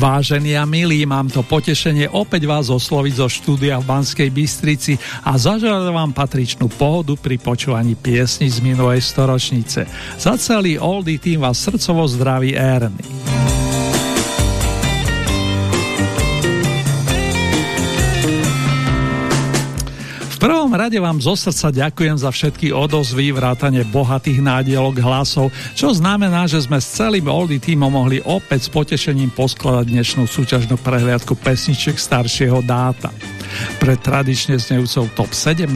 Vážení a milí, mám to potešenie opäť vás osloviť zo štúdia v Banskej Bystrici a zaželať vám patričnú pohodu pri počúvaní piesni z minulej storočnice. Za celý Oldy tým vás srdcovo zdraví Ernie. Rade vám zo srdca ďakujem za všetky odozvy, vrátane bohatých nádielok hlasov, čo znamená, že sme s celým Oldy týmom mohli opäť s potešením poskladať dnešnú súťažnú prehliadku pesničiek staršieho dáta. Pre tradične znejúcov top 17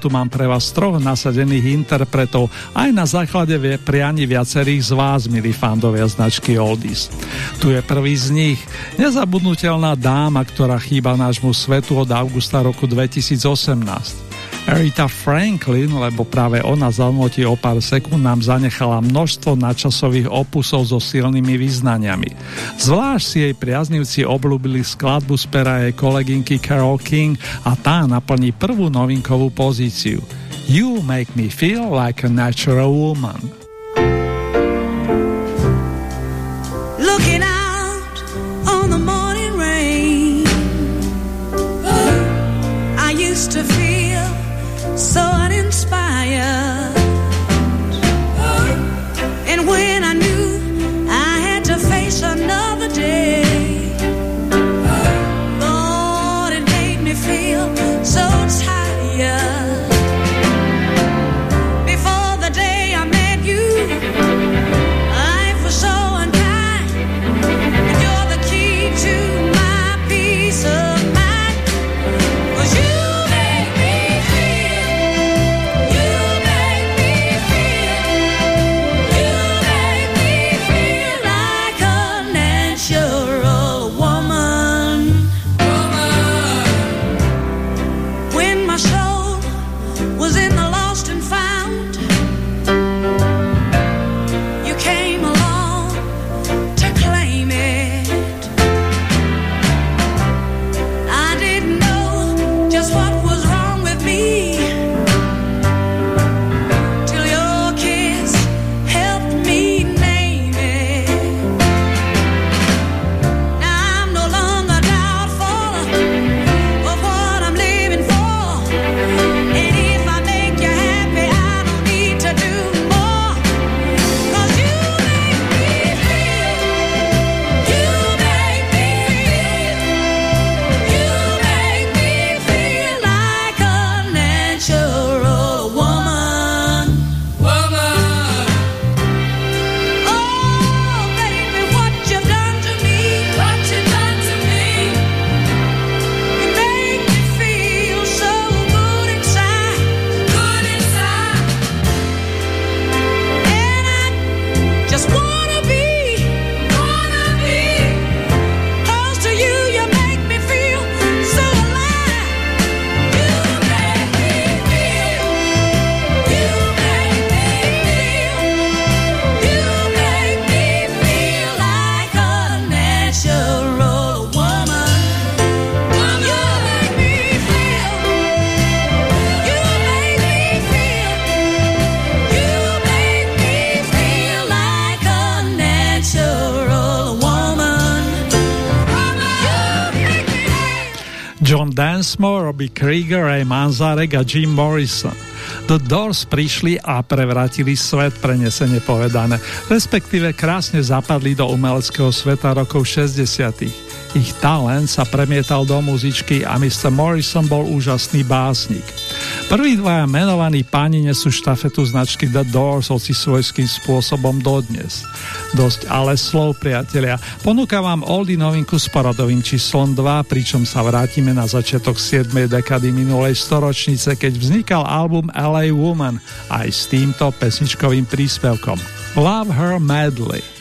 tu mám pre vás troch nasadených interpretov aj na základe priani viacerých z vás, milí fandovia značky Oldies. Tu je prvý z nich, nezabudnutelná dáma, ktorá chýba nášmu svetu od augusta roku 2018. Rita Franklin, lebo práve ona za o pár sekúnd nám zanechala množstvo nadčasových opusov so silnými význaniami. Zvlášť si jej priaznivci obľúbili skladbu z pera jej kolegynky Carol King a tá naplní prvú novinkovú pozíciu. You make me feel like a natural woman. Robbie Krieger, Ray Manzarek a Jim Morrison. The Doors prišli a prevratili svet, prenesene povedané, respektíve krásne zapadli do umeleckého sveta rokov 60. Ich talent sa premietal do muzičky a Mr. Morrison bol úžasný básnik. Prví dvaja menovaní páni nesú štafetu značky The Doors hoci svojským spôsobom dodnes. Dosť ale slov, priatelia. Ponúka vám oldy novinku s poradovým číslom 2, pričom sa vrátime na začiatok 7. dekady minulej storočnice, keď vznikal album LA Woman aj s týmto pesničkovým príspevkom. Love Her Madly.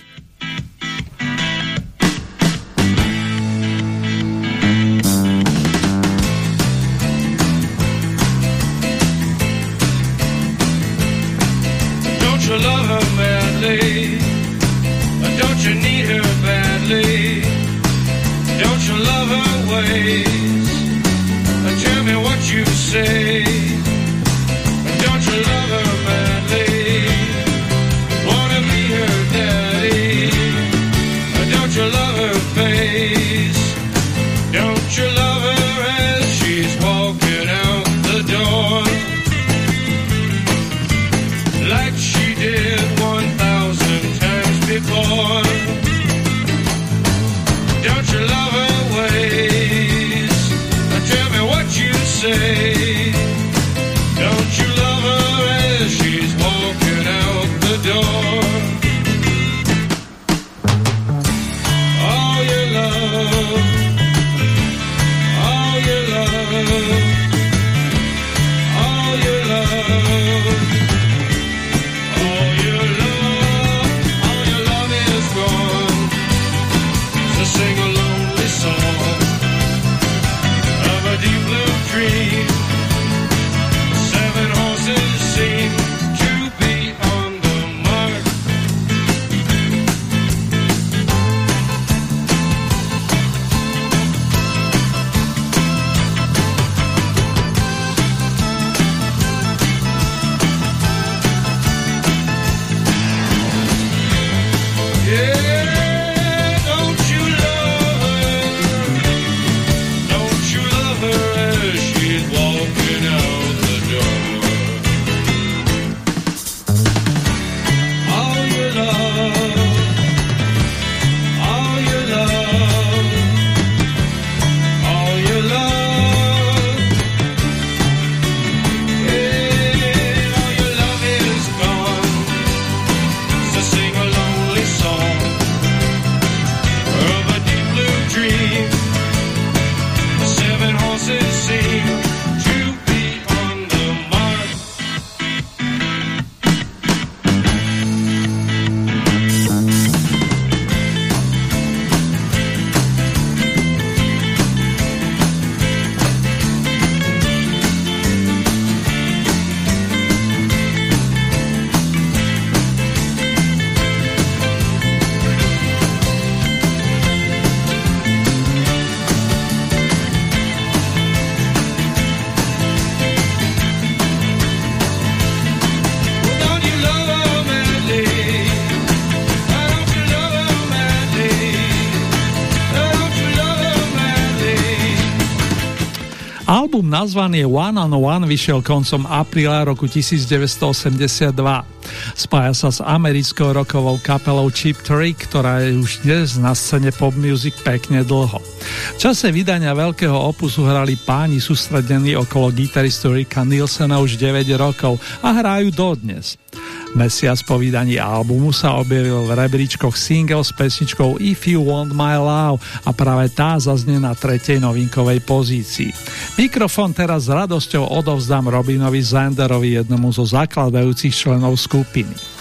Nazvaný One on One vyšiel koncom apríla roku 1982. Spája sa s americkou rokovou kapelou Cheap Trick, ktorá je už dnes na scéne pop music pekne dlho. V čase vydania veľkého opusu hrali páni sústredení okolo gitaristu Ricka Nielsena už 9 rokov a hrajú dodnes. Mesiac po vydaní albumu sa objavil v rebríčkoch single s pesničkou If You Want My Love a práve tá zaznie na tretej novinkovej pozícii. Mikrofón teraz s radosťou odovzdám Robinovi Zanderovi, jednomu zo zakladajúcich členov skupiny.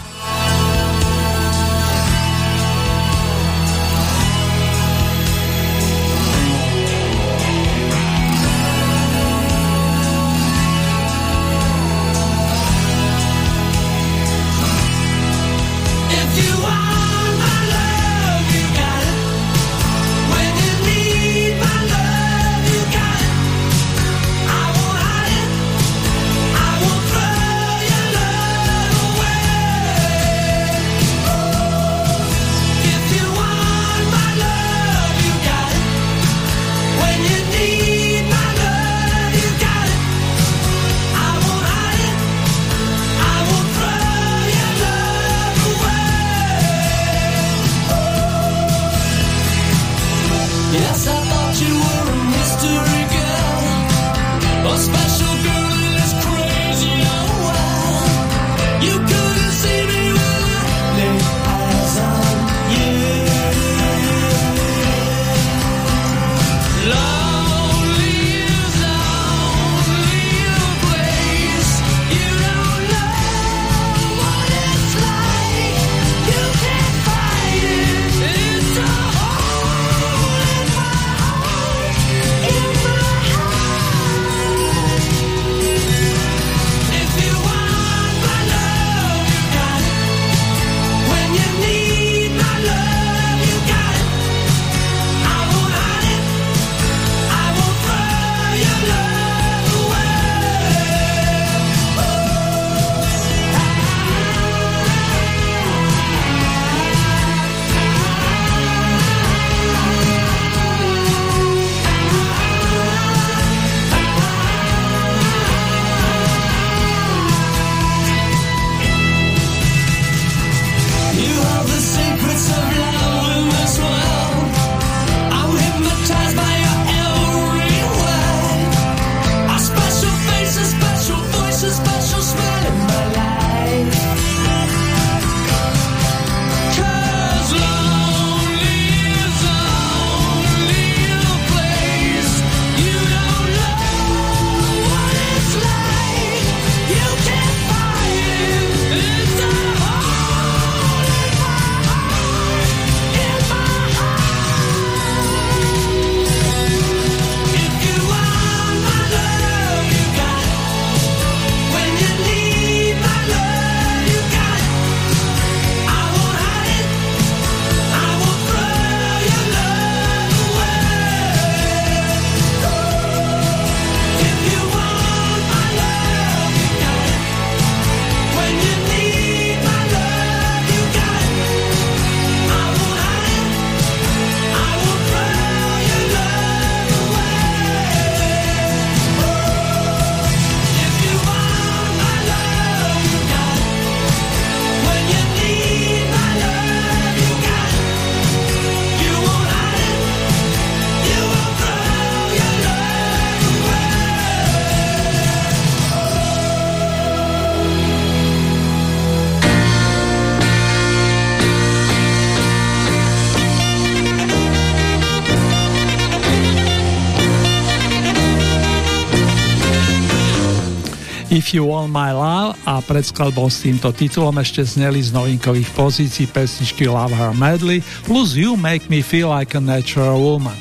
You Want My Love a pred skladbou s týmto titulom ešte zneli z novinkových pozícií pesničky Love Her Madly plus You Make Me Feel Like a Natural Woman.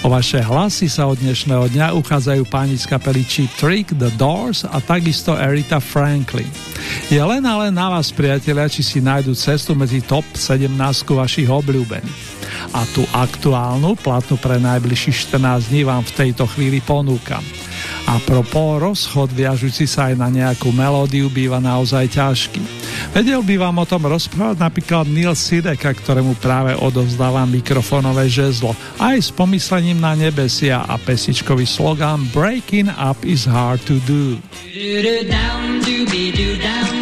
O vaše hlasy sa od dnešného dňa uchádzajú páni z kapely Cheap Trick, The Doors a takisto Erita Franklin. Je len ale na vás, priatelia, či si nájdu cestu medzi top 17 vašich obľúbených. A tú aktuálnu, platnú pre najbližších 14 dní vám v tejto chvíli ponúkam. A propos rozchod viažúci sa aj na nejakú melódiu býva naozaj ťažký. Vedel by vám o tom rozprávať napríklad Neil Sideka, ktorému práve odovzdávam mikrofónové žezlo, aj s pomyslením na nebesia a pesičkový slogan Breaking up is hard to do. Down, down, down.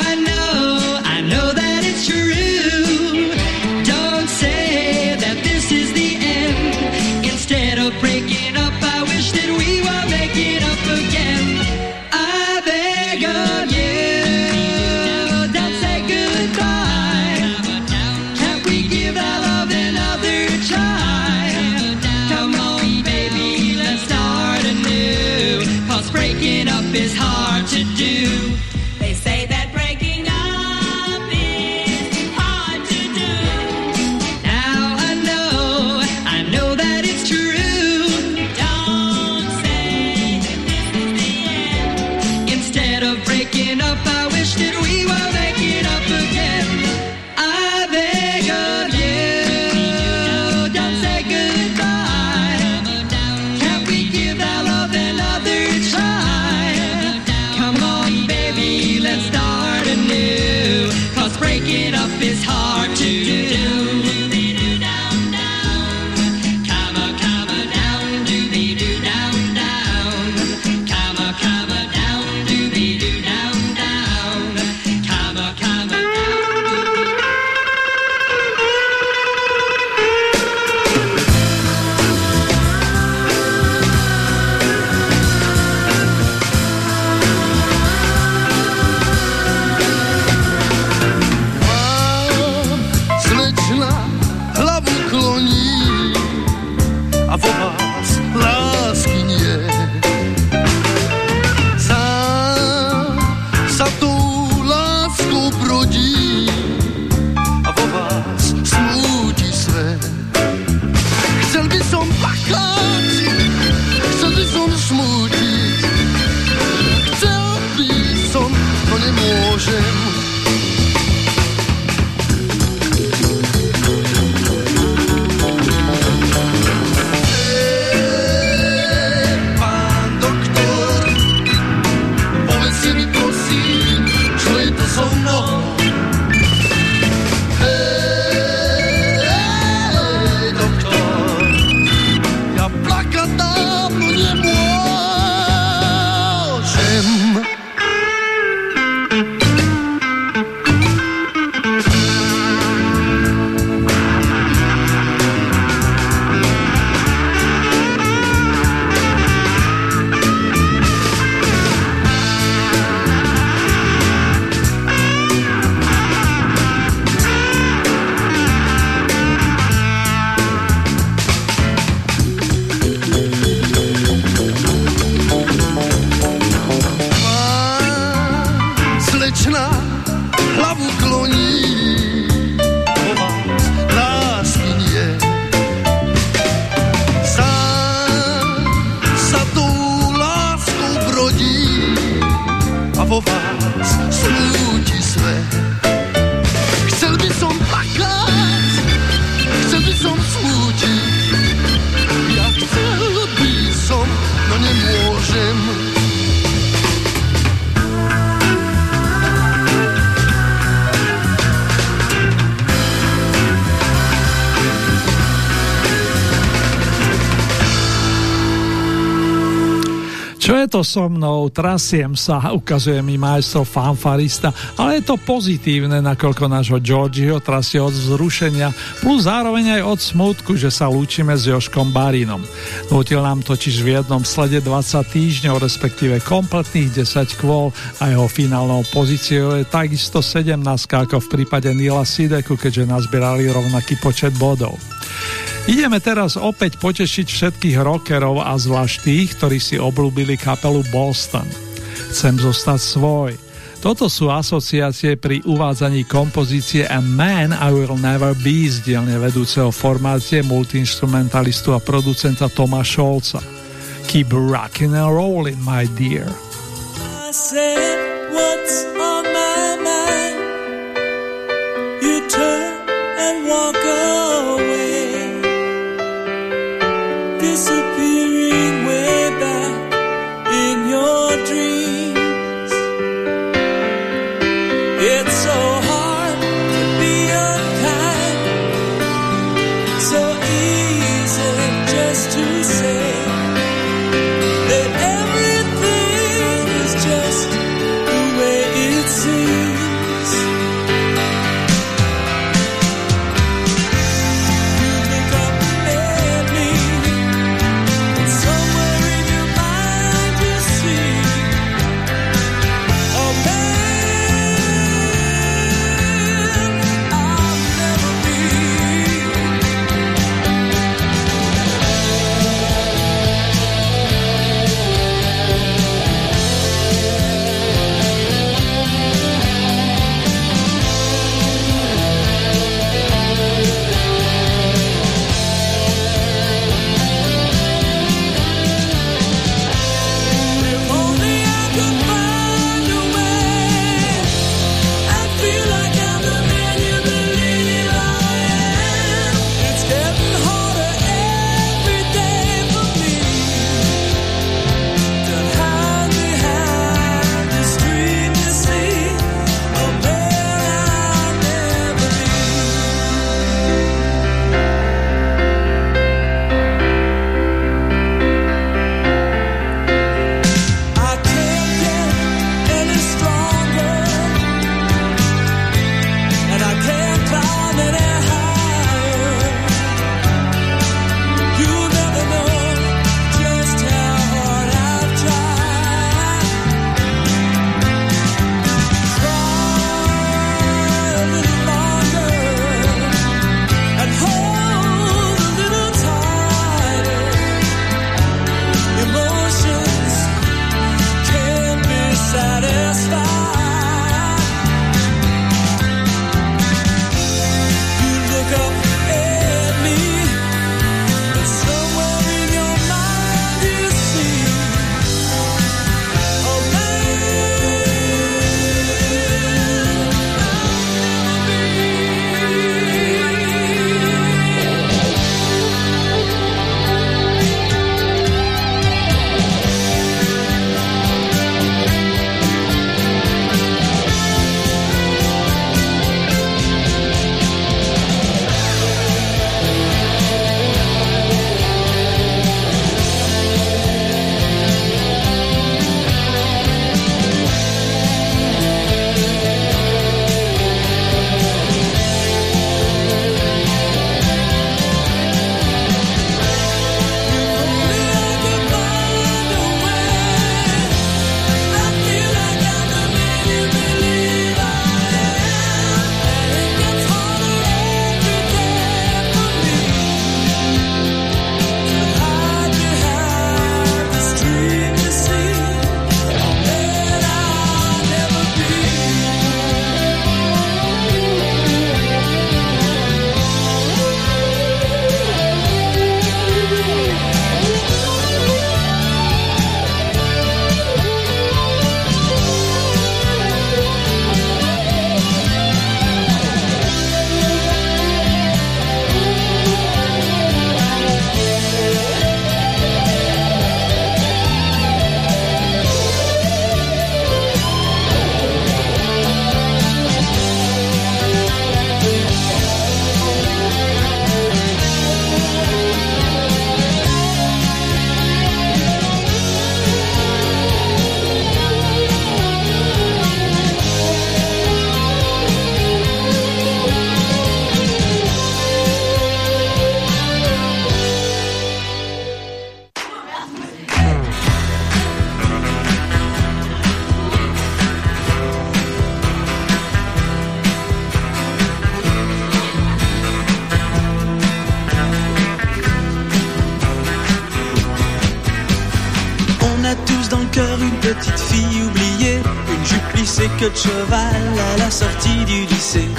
to so mnou, trasiem sa, ukazuje mi majstro fanfarista, ale je to pozitívne, nakoľko nášho Georgieho trasie od vzrušenia, plus zároveň aj od smutku, že sa lúčime s Joškom Barinom. Nutil nám totiž v jednom slede 20 týždňov, respektíve kompletných 10 kvôl a jeho finálnou pozíciou je takisto 17 ako v prípade Nila Sideku, keďže nazbierali rovnaký počet bodov. Ideme teraz opäť potešiť všetkých rockerov a zvlášť tých, ktorí si oblúbili kapelu Boston. Chcem zostať svoj. Toto sú asociácie pri uvádzaní kompozície A Man I Will Never Be z dielne vedúceho formácie multiinstrumentalistu a producenta Toma Scholza. Keep rocking and rolling, my dear. You turn and walk away. A cheval à la sortie du lycée.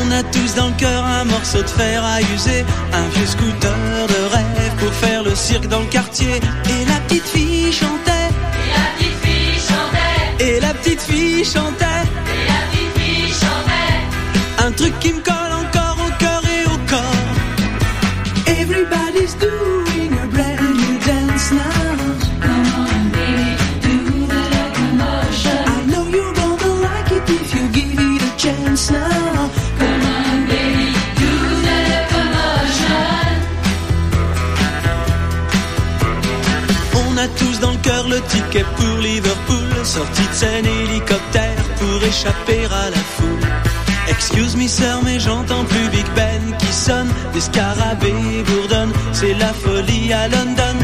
On a tous dans le cœur un morceau de fer à user, un vieux scooter de rêve pour faire le cirque dans le quartier. Et la petite fille chantait. Et la petite fille chantait. Et la petite fille chantait. Et la petite fille chantait. Un truc qui me échapper à la foule. Excuse me sœur mais j'entends plus Big Ben qui sonne, des scarabées bourdonnent, c'est la folie à London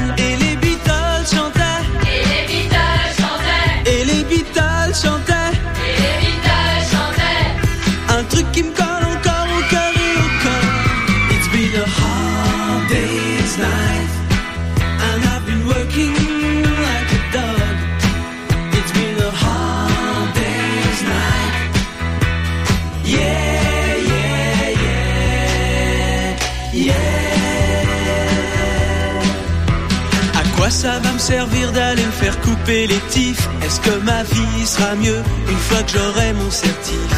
servir d'aller me faire couper les tifs Est-ce que ma vie sera mieux une fois que j'aurai mon certif?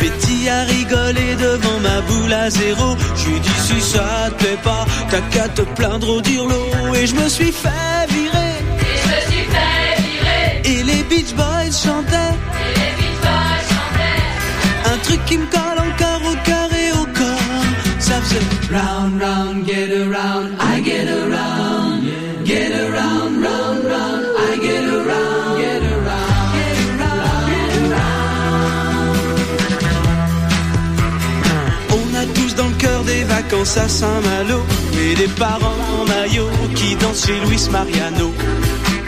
Betty a rigolé devant ma boule à zéro. Je lui dis si ça te plaît pas, t'as qu'à te plaindre au dirlo. Et je me suis fait virer. Et je me suis fait virer. Et les Beach Boys chantaient. Et les Beatles chantaient. Un truc qui me colle encore au cœur et au corps. Ça faisait round, round, get around, vacances à Saint-Malo. Et des parents en maillot qui dansent chez Luis Mariano.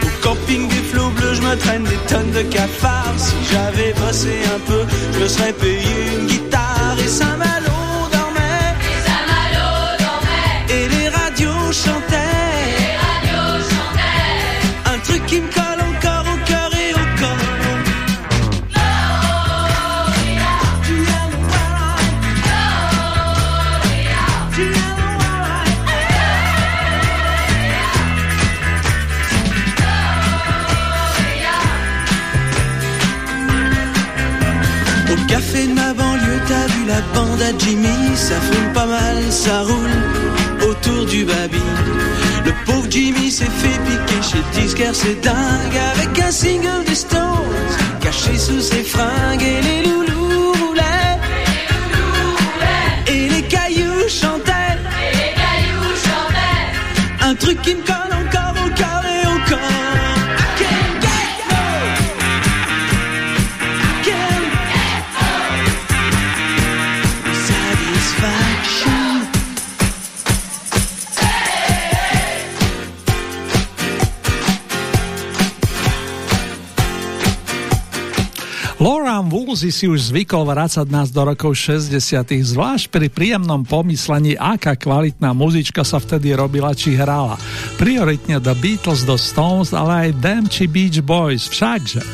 Au camping des flots bleus, je me traîne des tonnes de cafards. Si j'avais bossé un peu, je me serais payé une guitare et Saint-Malo à Jimmy Ça fume pas mal, ça roule autour du baby. Le pauvre Jimmy s'est fait piquer chez disquaire, c'est dingue Avec un single des Stones Caché sous ses fringues et les loulous roulaient Et les cailloux chantaient. Et les cailloux chantaient. Un truc qui me Loran Woolsey si už zvykol vrácať nás do rokov 60 zvlášť pri príjemnom pomyslení, aká kvalitná muzička sa vtedy robila či hrala. Prioritne The Beatles, The Stones, ale aj Them či Beach Boys, všakže.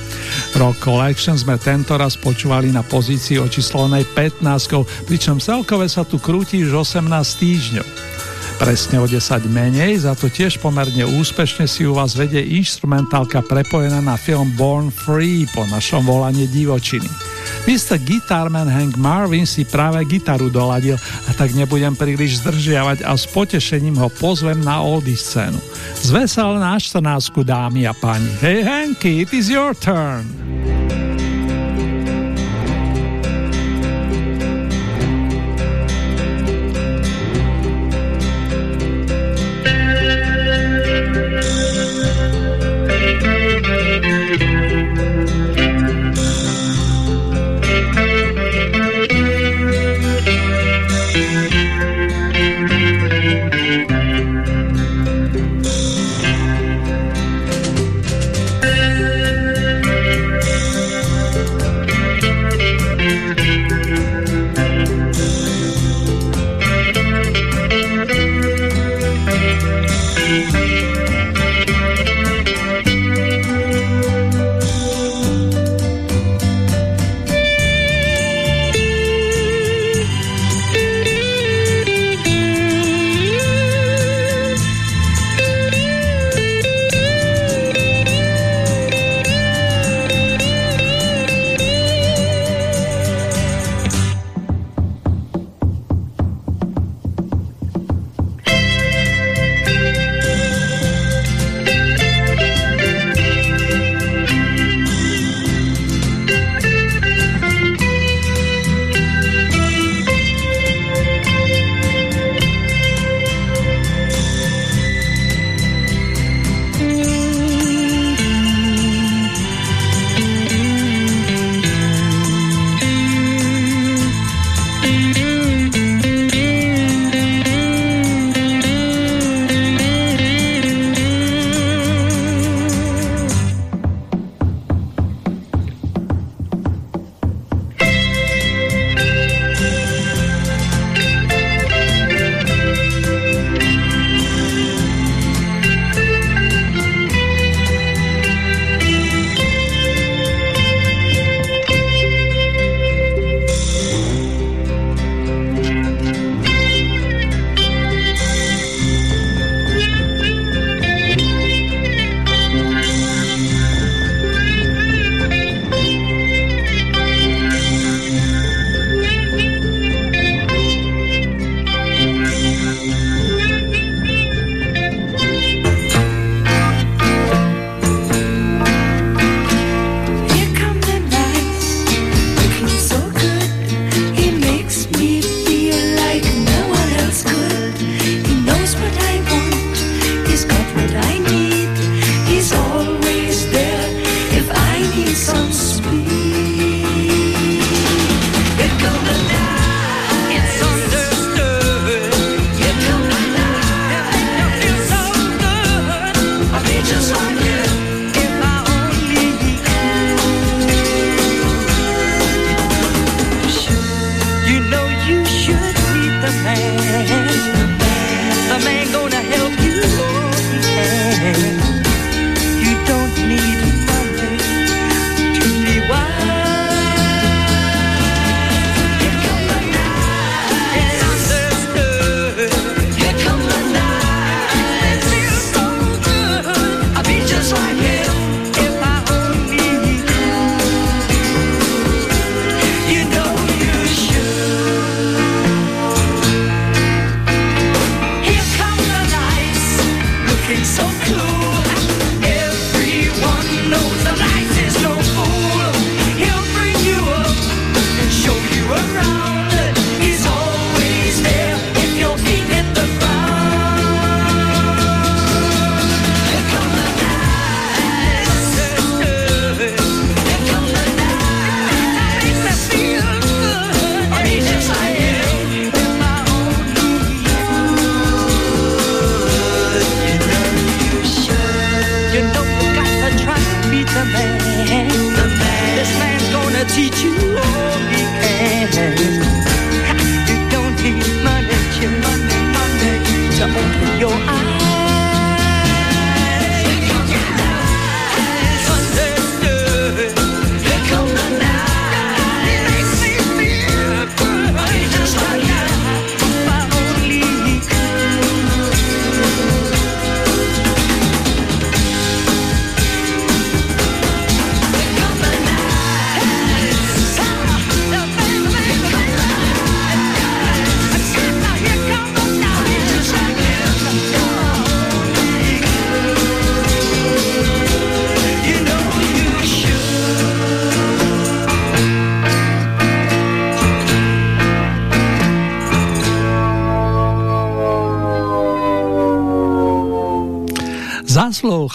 Rock Collection sme tento raz počúvali na pozícii očíslovanej 15, pričom celkové sa tu krúti už 18 týždňov. Presne o 10 menej, za to tiež pomerne úspešne si u vás vedie instrumentálka prepojená na film Born Free po našom volanie divočiny. Mr. Guitarman Hank Marvin si práve gitaru doladil a tak nebudem príliš zdržiavať a s potešením ho pozvem na oldie scénu. Zvesel na 14 dámy a páni. Hey Hanky, it is your turn.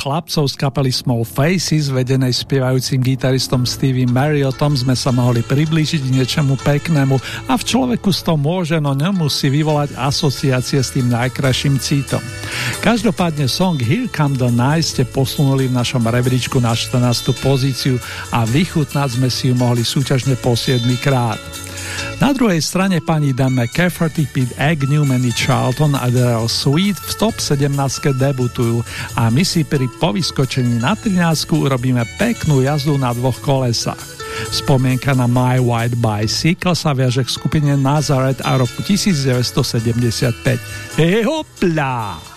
Chlapcov z kapely Small Faces, vedenej spievajúcim gitaristom Stevie Marriotom, sme sa mohli priblížiť k niečomu peknému a v človeku s tom môže, no nemusí vyvolať asociácie s tým najkrajším cítom. Každopádne song Here Come the Night ste posunuli v našom rebríčku na 14. pozíciu a vychutnať sme si ju mohli súťažne po 7 krát. Na druhej strane pani Dan McCafferty, Pete Agnew, Manny Charlton a Daryl Sweet v top 17 debutujú a my si pri povyskočení na 13 urobíme peknú jazdu na dvoch kolesách. Spomienka na My White Bicycle sa viaže k skupine Nazareth a roku 1975. Hej hopla!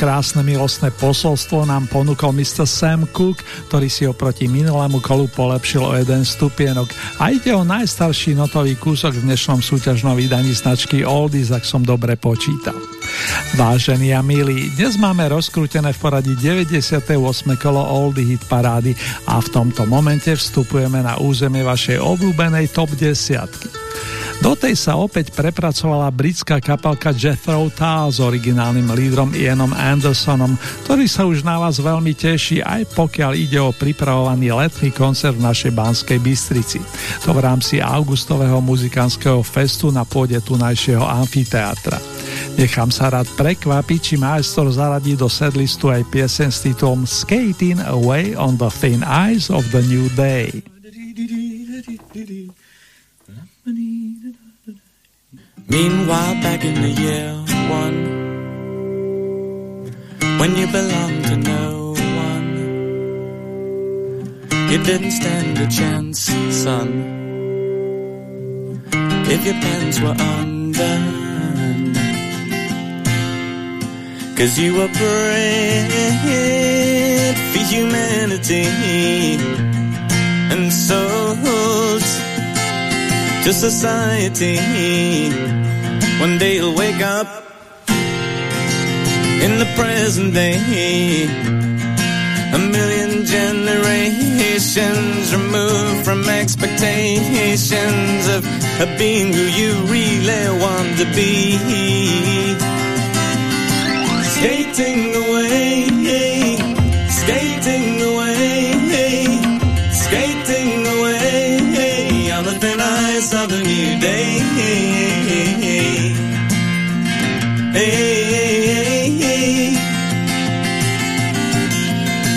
Krásne milostné posolstvo nám ponúkol Mr. Sam Cook, ktorý si oproti minulému kolu polepšil o jeden stupienok. A ide o najstarší notový kúsok v dnešnom súťažnom vydaní značky Oldies, ak som dobre počítal. Vážení a milí, dnes máme rozkrútené v poradí 98. kolo Oldie Hit parády a v tomto momente vstupujeme na územie vašej obľúbenej top 10. Do tej sa opäť prepracovala britská kapelka Jethro Tull s originálnym lídrom Ianom Andersonom, ktorý sa už na vás veľmi teší, aj pokiaľ ide o pripravovaný letný koncert v našej Banskej Bystrici. To v rámci augustového muzikánskeho festu na pôde tunajšieho amfiteátra. Nechám sa rád prekvapiť, či majstor zaradí do sedlistu aj piesen s titulom Skating Away on the Thin Ice of the New Day. Meanwhile, back in the year one, when you belonged to no one, you didn't stand a chance, son. If your pants were undone, cause you were bred for humanity and sold to society. One day you'll wake up in the present day. A million generations removed from expectations of, of being who you really want to be. Skating away, ice of a new day.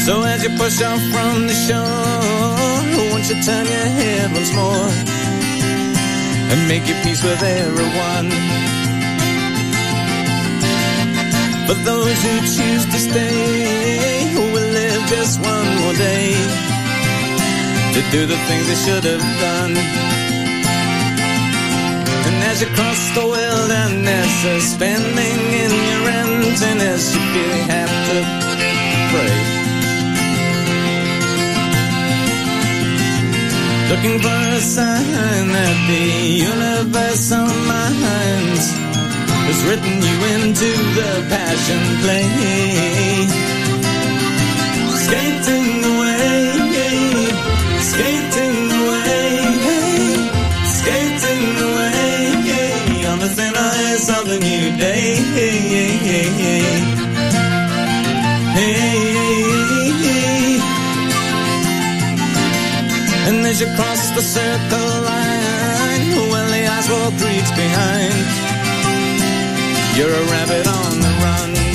So as you push off from the shore, won't you turn your head once more and make your peace with everyone? For those who choose to stay, who will live just one more day to do the things they should have done. As you cross the wilderness, suspending in your emptiness, you you have to pray. Looking for a sign that the universal mind has written you into the passion play. Skating away, skating away, thin ice of the new day. And as you cross the circle line, when the asphalt creaks behind, you're a rabbit on the run.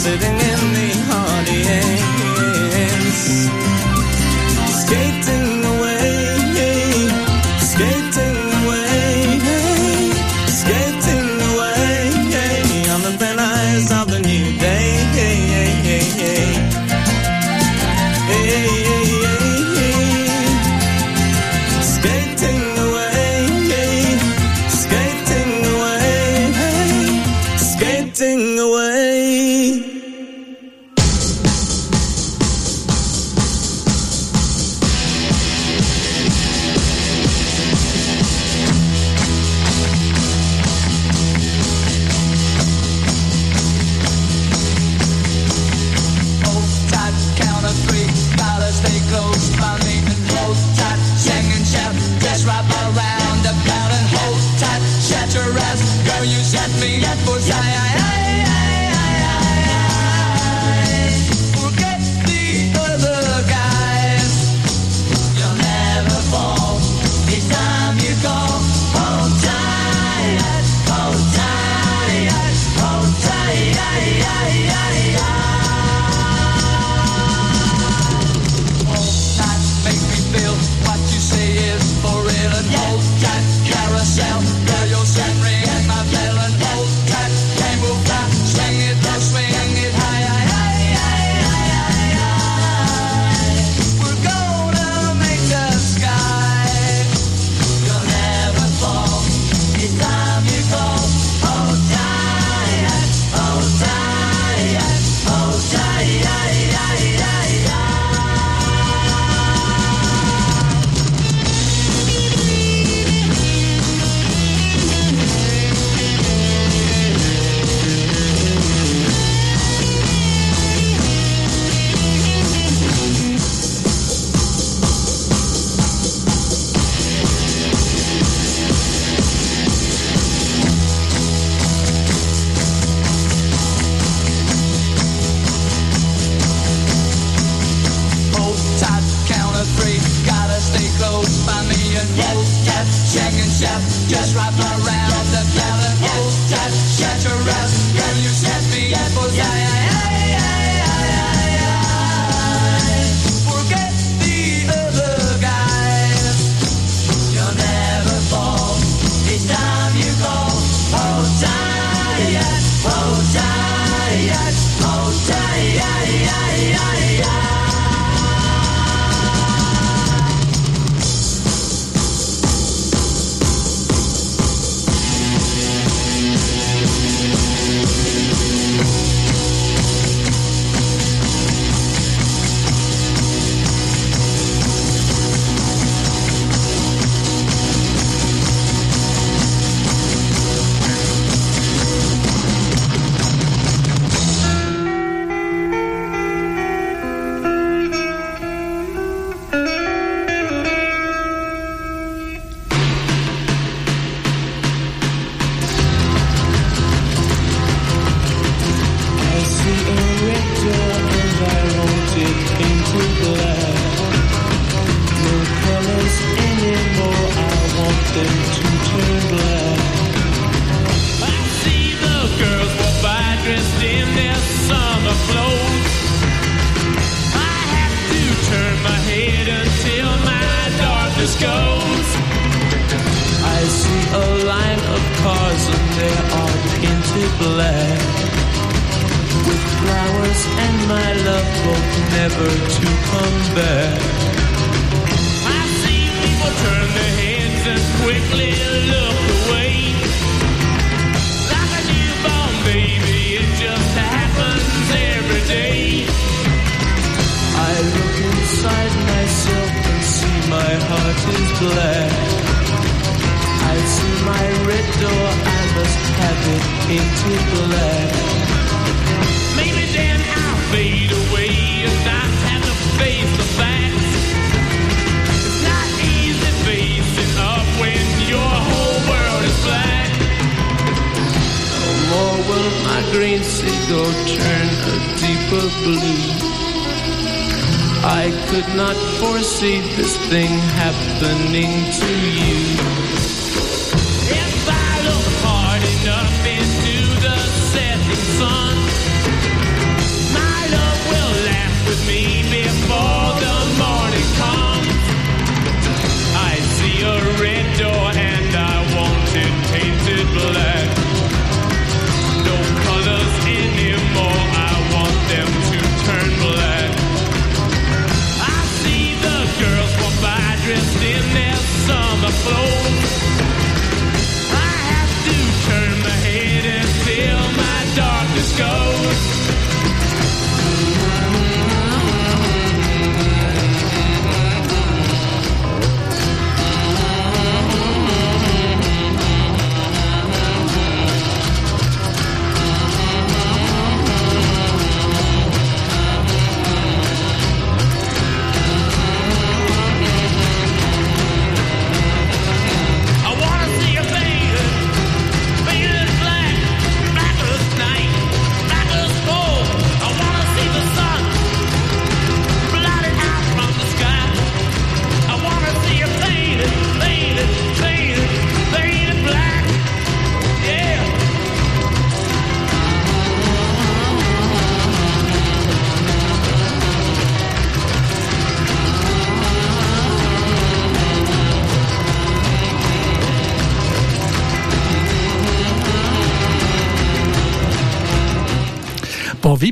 sit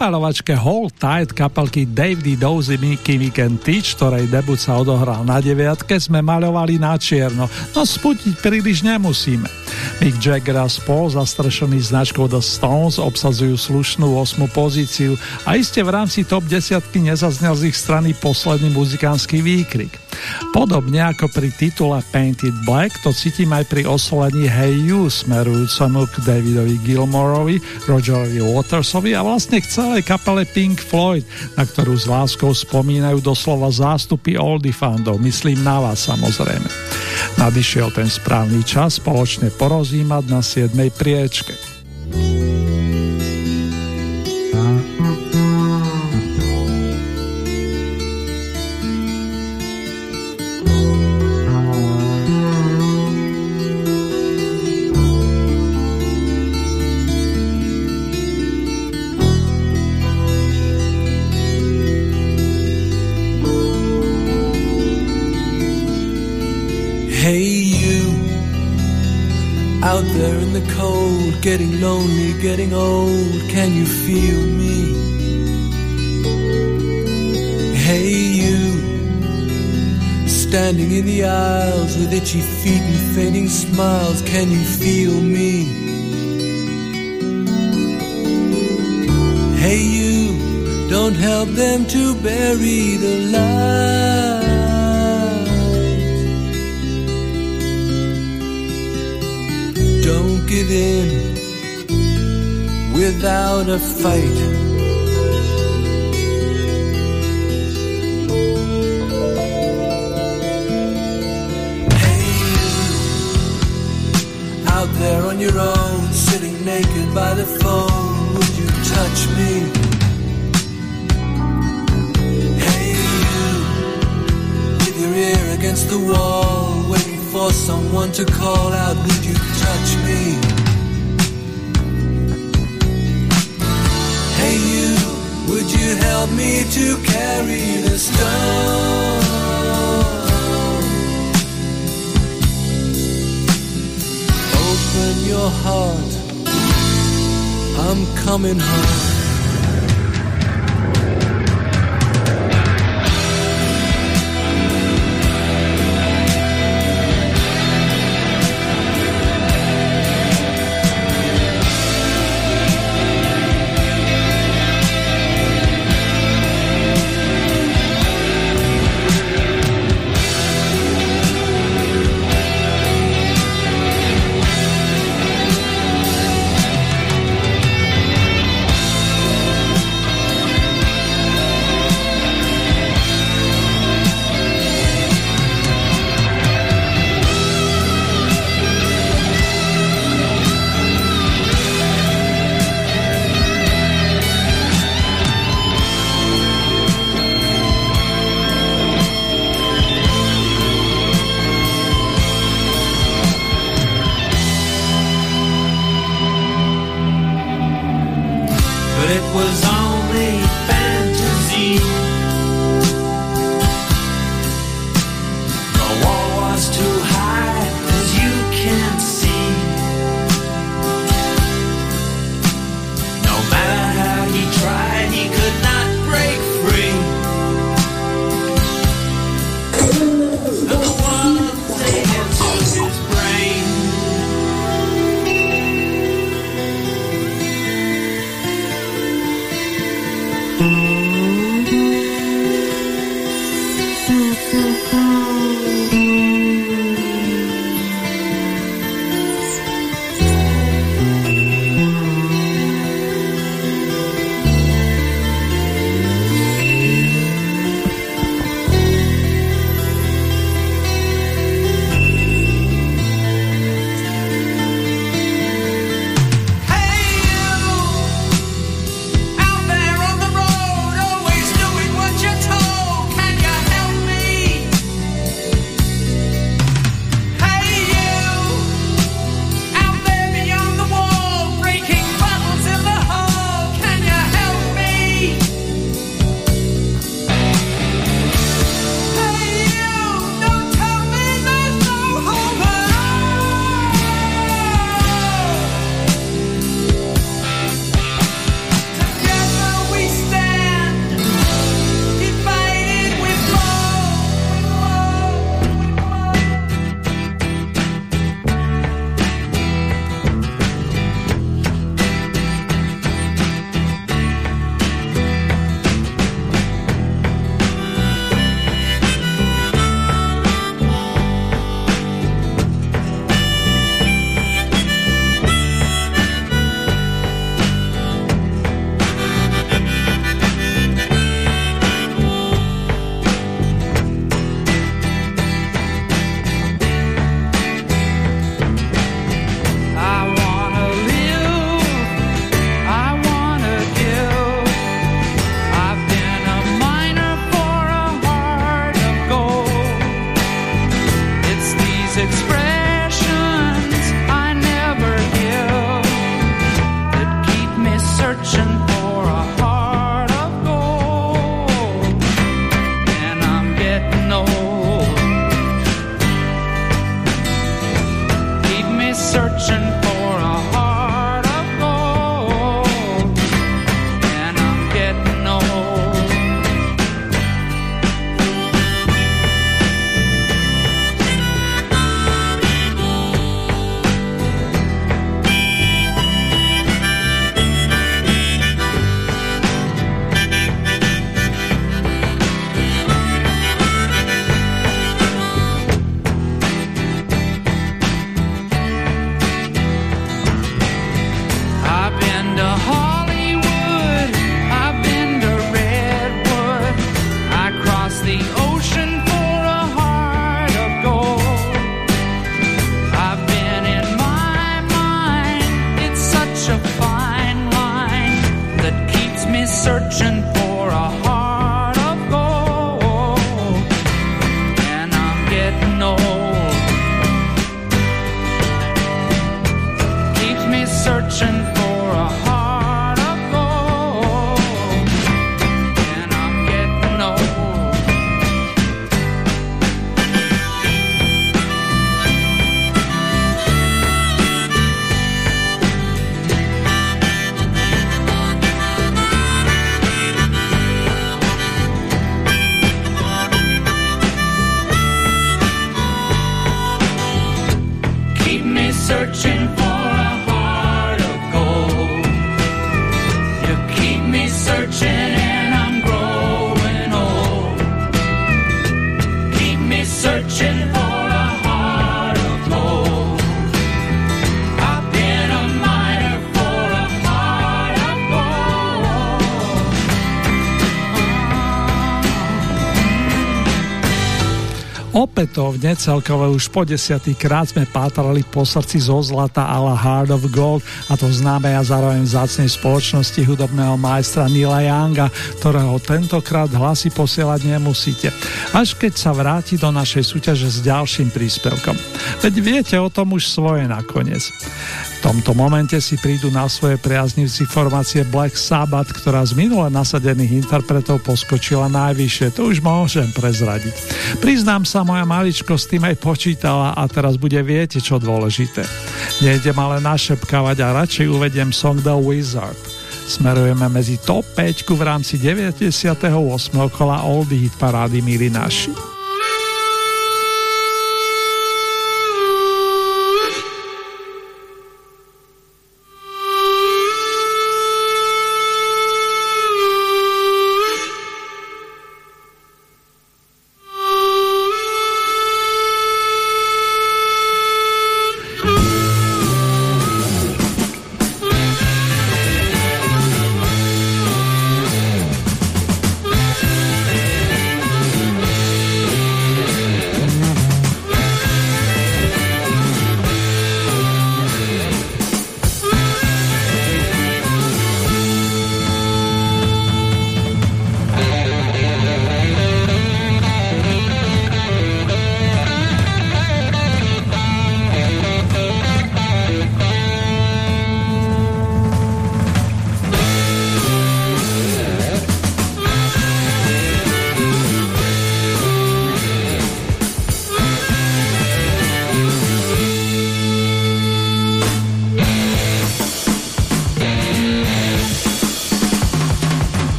vypalovačke Hold Tight kapelky Davey Dozy Mickey Weekend Teach, ktorej debut sa odohral na deviatke, sme maľovali na čierno, no sputiť príliš nemusíme. Mick Jagger a spol zastrešený značkou The Stones obsadzujú slušnú 8. pozíciu a iste v rámci top 10 nezaznel z ich strany posledný muzikánsky výkrik. Podobne ako pri titule Painted Black to cítim aj pri oslovení Hey You smerujúcemu k Davidovi Gilmorovi, Rogerovi Watersovi a vlastne k celej kapele Pink Floyd, na ktorú s láskou spomínajú doslova zástupy oldie fandov, myslím na vás samozrejme. Nadišiel ten správny čas spoločne porozímať na 7. priečke. Lonely, getting old. Can you feel me? Hey, you, standing in the aisles with itchy feet and fading smiles. Can you feel me? Hey, you, don't help them to bury the light. Don't give in without a fight. Hey, out there on your own, sitting naked by the phone, would you touch me? Hey, you, with your ear against the wall, waiting for someone to call out, would you touch me? Would you help me to carry the stone? Open your heart, I'm coming home. Opätovne celkové už po desiatý krát sme pátrali po srdci zo zlata a la Heart of Gold a to známe a zároveň vzácnej spoločnosti hudobného majstra Nila Younga, ktorého tentokrát hlasy posielať nemusíte. Až keď sa vráti do našej súťaže s ďalším príspevkom. Veď viete o tom už svoje nakoniec. Tomto momente si prídu na svoje priaznivci formácie Black Sabbath, ktorá z minule nasadených interpretov poskočila najvyššie, to už môžem prezradiť. Priznám sa, moja maličko s tým aj počítala a teraz bude viete, čo dôležité. Nejdem ale našepkávať a radšej uvediem song The Wizard. Smerujeme medzi top 5 v rámci 98. kola Oldie Hit parády Mili naši.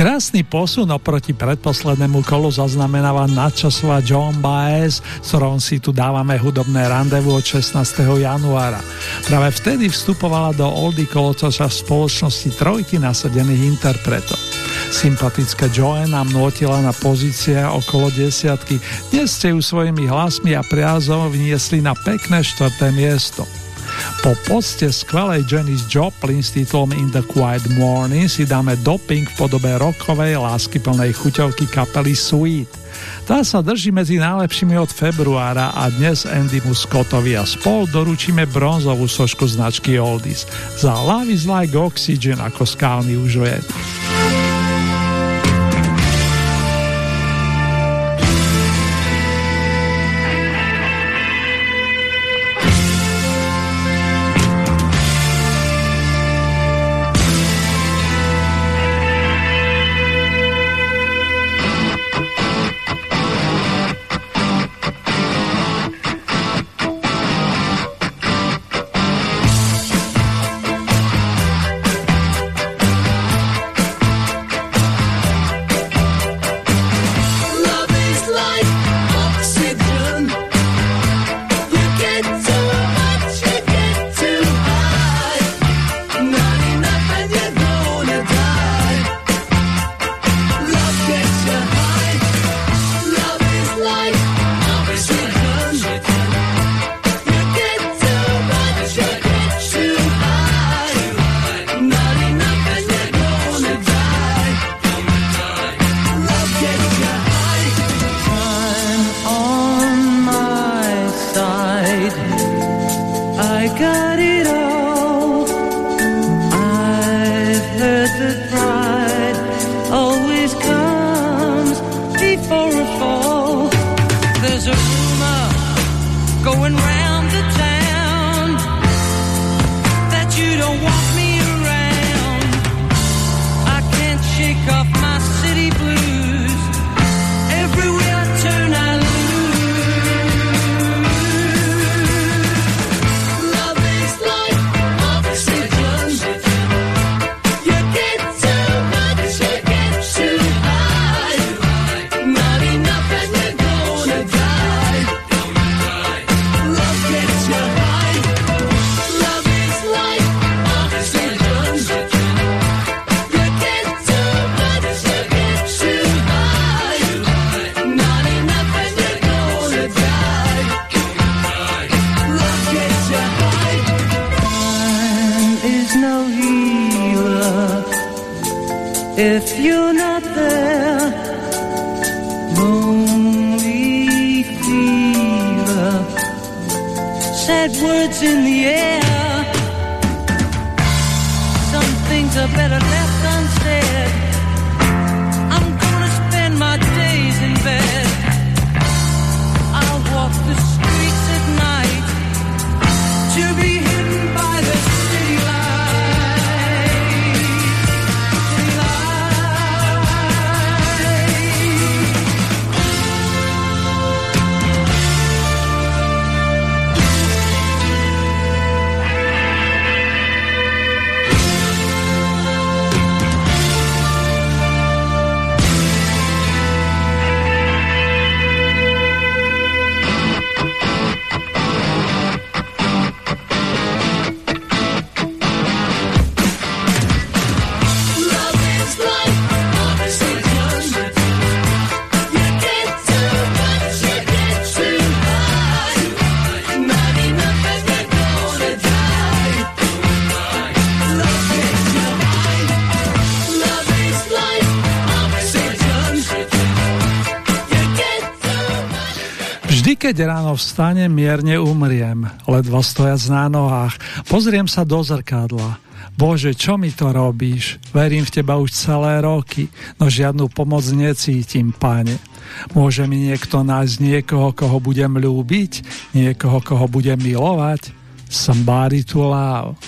Krásny posun oproti predposlednému kolu zaznamenáva nadčasová John Baez, s ktorou si tu dávame hudobné randevu od 16. januára. Práve vtedy vstupovala do Oldy kolotoča v spoločnosti trojky nasadených interpretov. Sympatická Joe nám notila na pozície okolo desiatky. Dnes ste ju svojimi hlasmi a priazom vniesli na pekné štvrté miesto. Po poste skvelej Janis Joplin s titulom In the Quiet Morning si dáme doping v podobe rokovej láskyplnej chuťovky kapely Sweet. Tá sa drží medzi najlepšími od februára a dnes Andymu Scottovi a spol doručíme bronzovú sošku značky Oldies za Love is like Oxygen ako skálny užojet. Keď ráno vstanem, mierne umriem, ledva stojac na nohách. Pozriem sa do zrkadla. Bože, čo mi to robíš? Verím v teba už celé roky, no žiadnu pomoc necítim, pane. Môže mi niekto nájsť niekoho, koho budem ľúbiť? Niekoho, koho budem milovať? Somebody to love.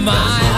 mind.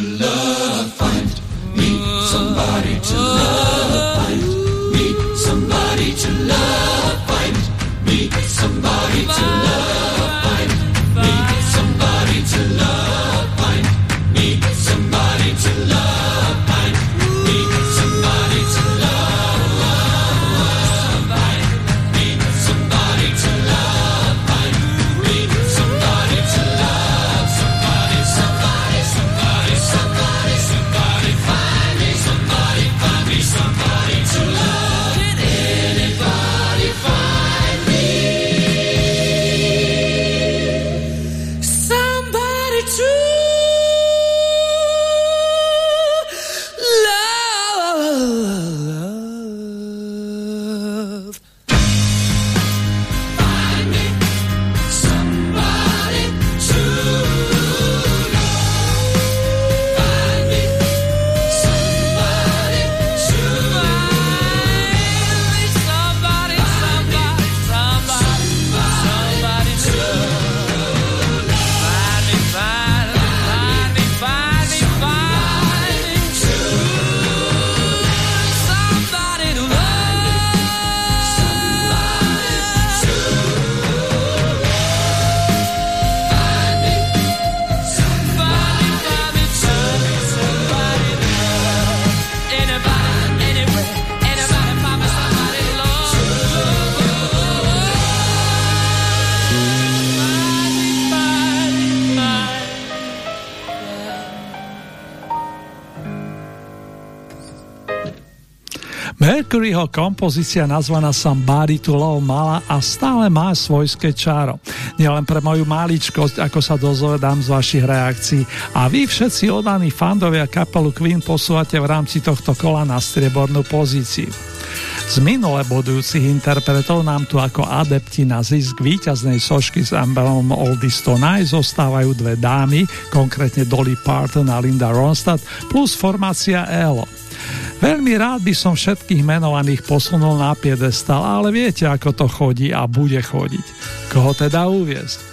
love. Mercuryho kompozícia nazvaná Somebody to Love mala a stále má svojské čaro. Nielen pre moju maličkosť, ako sa dozvedám z vašich reakcií. A vy všetci odaní fandovia kapelu Queen posúvate v rámci tohto kola na striebornú pozíciu. Z minule bodujúcich interpretov nám tu ako adepti na zisk víťaznej sošky s emblemom Oldies Tonight zostávajú dve dámy, konkrétne Dolly Parton a Linda Ronstadt, plus formácia ELO. Veľmi rád by som všetkých menovaných posunul na piedestal, ale viete, ako to chodí a bude chodiť. Koho teda uviezť?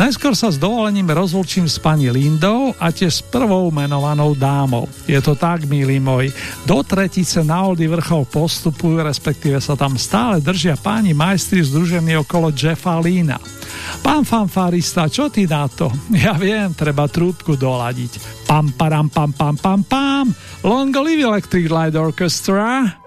Najskôr sa s dovolením rozlúčim s pani Lindou a tiež s prvou menovanou dámou. Je to tak, milí moji. Do tretice na Oldy vrchol postupujú, respektíve sa tam stále držia páni majstri združení okolo Jeffa Lína. Pán fanfarista, čo ty na to? Ja viem, treba trúbku doladiť. Pam, param, pam, pam, pam, pam. Long live Electric Light Orchestra.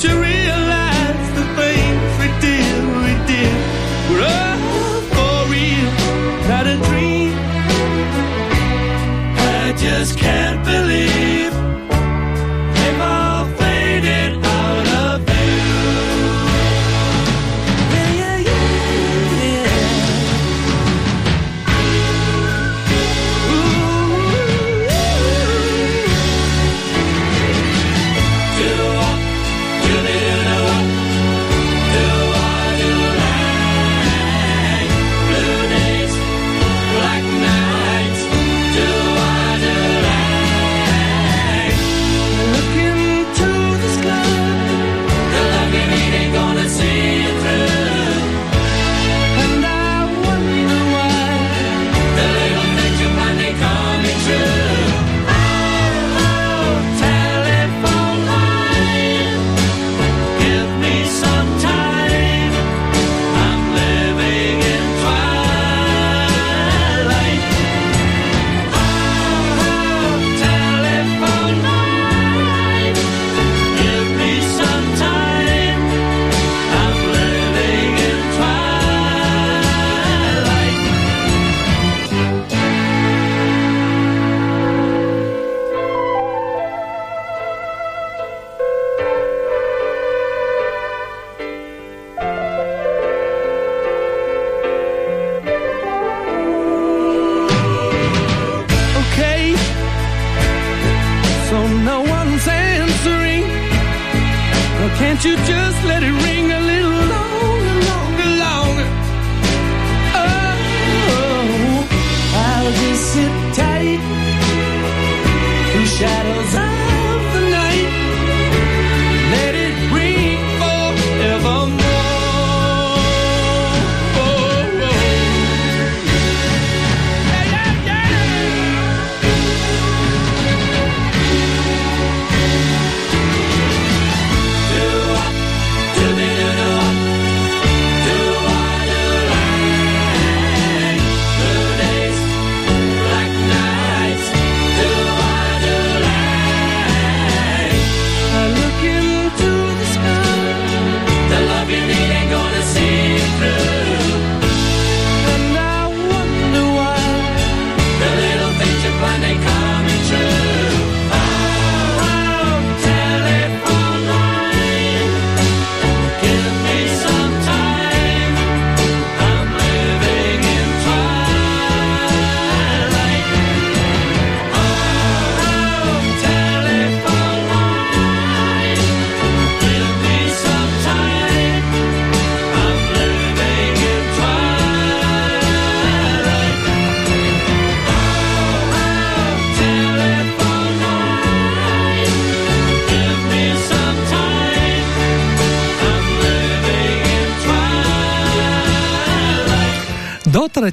century.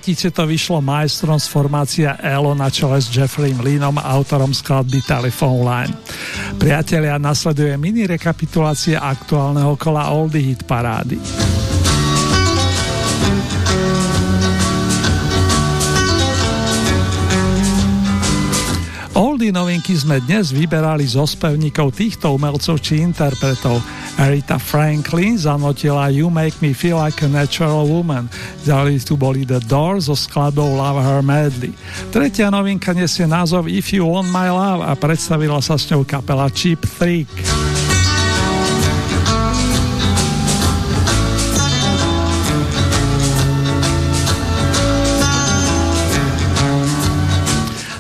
2000 to vyšlo majstrom z formácia ELO na čele s Jeffreym Linom, autorom skladby Telephone Line. Priatelia, nasleduje mini rekapitulácia aktuálneho kola Oldie Hit parády. Oldy novinky sme dnes vyberali zo spevníkov týchto umelcov či interpretov – Rita Franklin zanotila You Make Me Feel Like a Natural Woman. Ďalej tu boli The Doors so skladbou Love Her Madly. Tretia novinka nesie názov If You Want My Love a predstavila sa s ňou kapela Cheap Freak.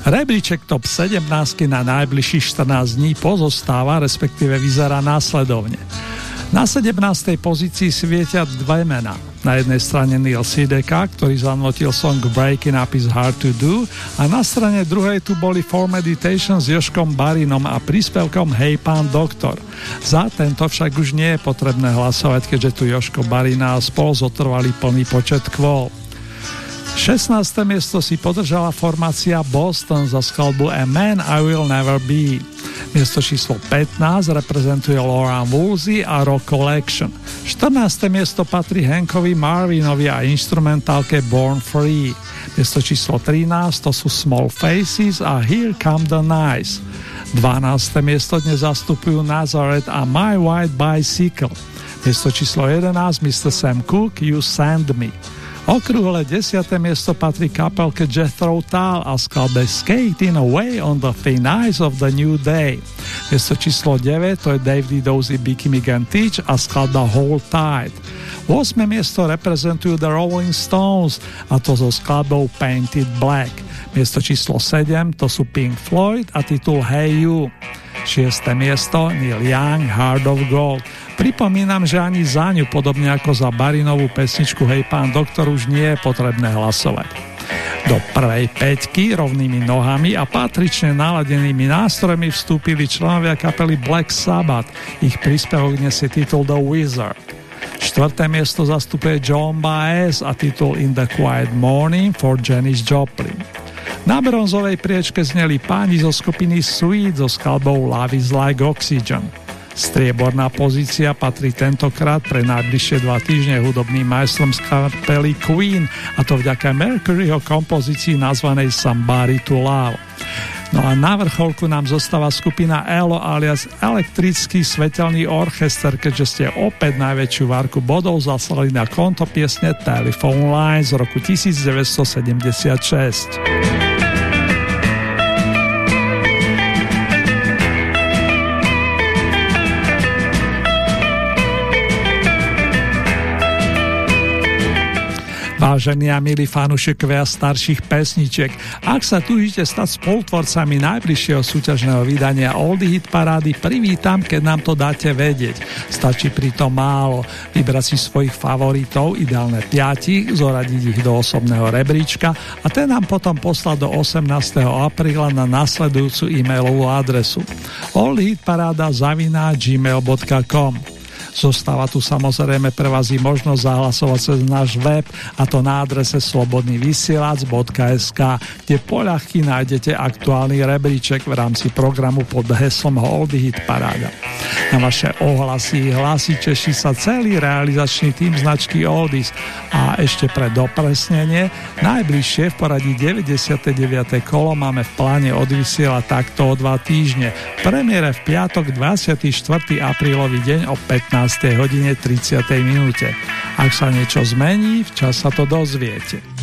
Rebríček top 17 na najbližších 14 dní pozostáva, respektíve vyzerá následovne. Na 17. pozícii svietia dve mená. Na jednej strane Neil Sideka, ktorý zanotil song Breaking Up is Hard to Do a na strane druhej tu boli For Meditation s Joškom Barinom a príspevkom Hey Pán Doktor. Za tento však už nie je potrebné hlasovať, keďže tu Joško Barina a spol zotrvali plný počet kvôl. 16. miesto si podržala formácia Boston za skladbu A Man I Will Never Be. Miesto číslo 15 reprezentuje Laura Woolsey a Rock Collection. 14. miesto patrí Hankovi Marvinovi a instrumentálke Born Free. Miesto číslo 13 to sú Small Faces a Here Come the Nice. 12. miesto dnes zastupujú Nazareth a My White Bicycle. Miesto číslo 11 Mr. Sam Cooke You Send Me. Okrúhle 10. miesto patrí kapelke Jethro Tull a skladbe Skating Away on the Thin Ice of the New Day. Miesto číslo 9 to je David Dozy Bicky Migan Teach a skladba Hold Tight. 8. miesto reprezentujú The Rolling Stones a to so skladbou Painted Black. Miesto číslo 7 to sú Pink Floyd a titul Hey You. 6. miesto Neil Young Heart of Gold. Pripomínam, že ani za ňu, podobne ako za Barinovú pesničku Hej pán doktor, už nie je potrebné hlasovať. Do prvej peťky rovnými nohami a patrične naladenými nástrojmi vstúpili členovia kapely Black Sabbath. Ich príspevok nesie titul The Wizard. Štvrté miesto zastupuje John Baez a titul In the Quiet Morning for Janis Joplin. Na bronzovej priečke zneli páni zo skupiny Sweet so skladbou Love is like Oxygen. Strieborná pozícia patrí tentokrát pre najbližšie dva týždne hudobným majstrom z kapely Queen a to vďaka Mercuryho kompozícii nazvanej Somebody to Love. No a na vrcholku nám zostáva skupina ELO alias Elektrický svetelný orchester, keďže ste opäť najväčšiu várku bodov zaslali na konto piesne Telephone Line z roku 1976. Vážení a milí fanúšikovia starších pesničiek, ak sa túžite stať spolutvorcami najbližšieho súťažného vydania Oldie Hit Parády, privítam, keď nám to dáte vedieť. Stačí pritom málo vybrať si svojich favoritov, ideálne piati, zoradiť ich do osobného rebríčka a ten nám potom poslať do 18. apríla na nasledujúcu e-mailovú adresu oldhitparáda zaviná gmail.com Zostáva tu samozrejme pre vás i možnosť zahlasovať cez náš web a to na adrese slobodnyvysielac.sk, kde poľahky nájdete aktuálny rebríček v rámci programu pod heslom Holdy Hit Paráda. Na vaše ohlasy hlasy teší sa celý realizačný tým značky Oldies a ešte pre dopresnenie najbližšie v poradí 99. kolo máme v pláne odvysielať takto o dva týždne. Premiére v piatok 24. aprílový deň o 15 hodine 30. minúte. Ak sa niečo zmení, včas sa to dozviete.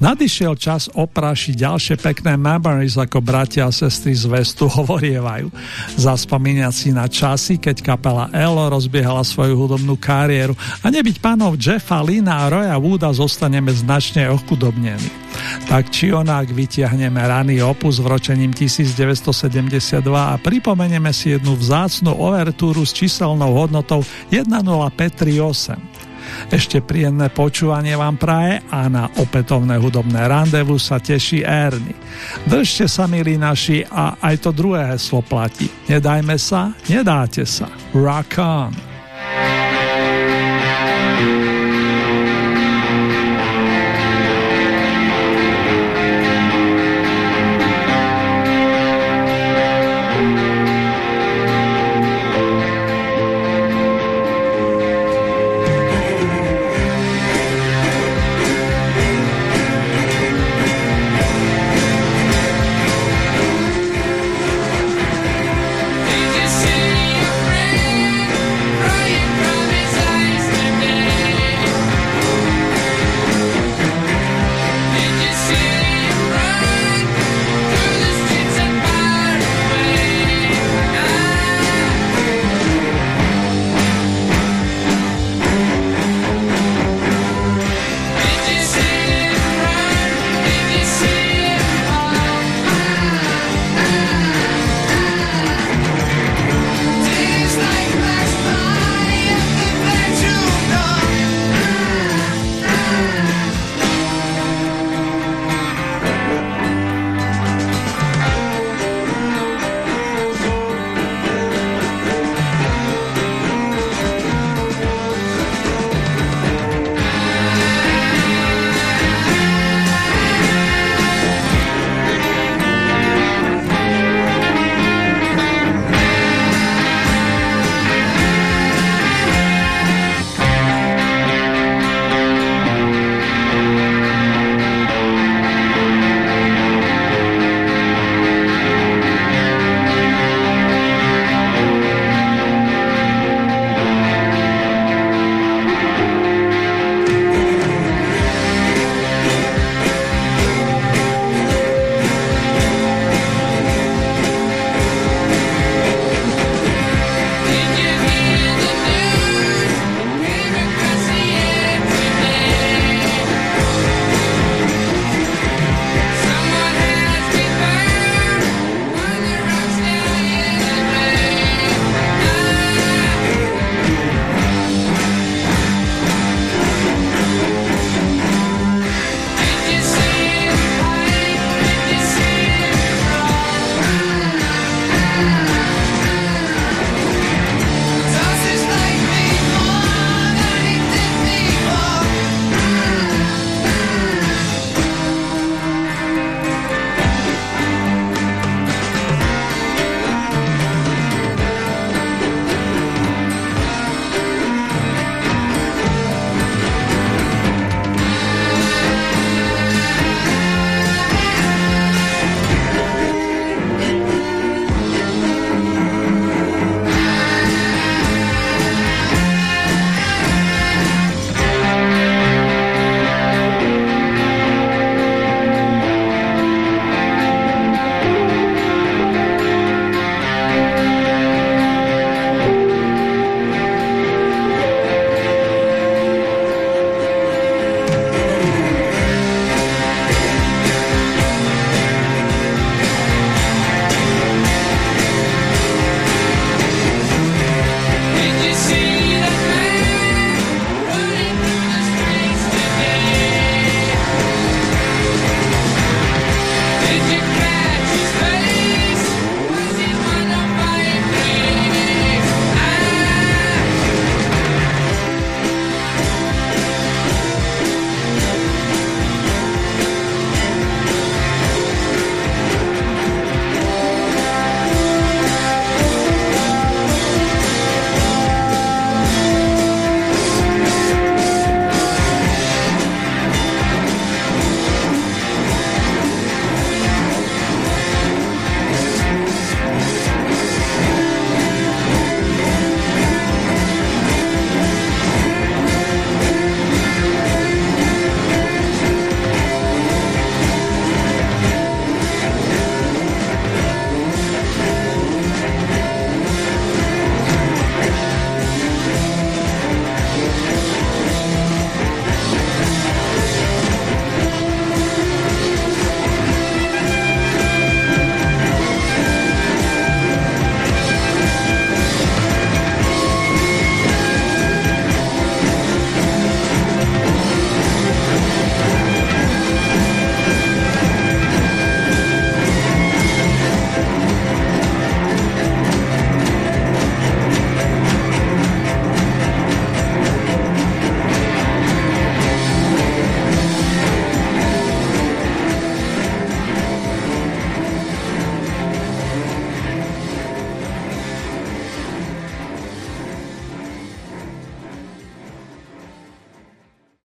Nadišiel čas oprášiť ďalšie pekné memories, ako bratia a sestry z Vestu hovorievajú. Zaspomínať si na časy, keď kapela Elo rozbiehala svoju hudobnú kariéru a nebyť pánov Jeffa, Lina a Roya Wooda zostaneme značne ochudobnení. Tak či onak vytiahneme raný opus v ročením 1972 a pripomenieme si jednu vzácnu overtúru s číselnou hodnotou 10538. Ešte príjemné počúvanie vám praje a na opätovné hudobné randevu sa teší Ernie. Držte sa, milí naši, a aj to druhé heslo platí. Nedajme sa, nedáte sa. Rock on!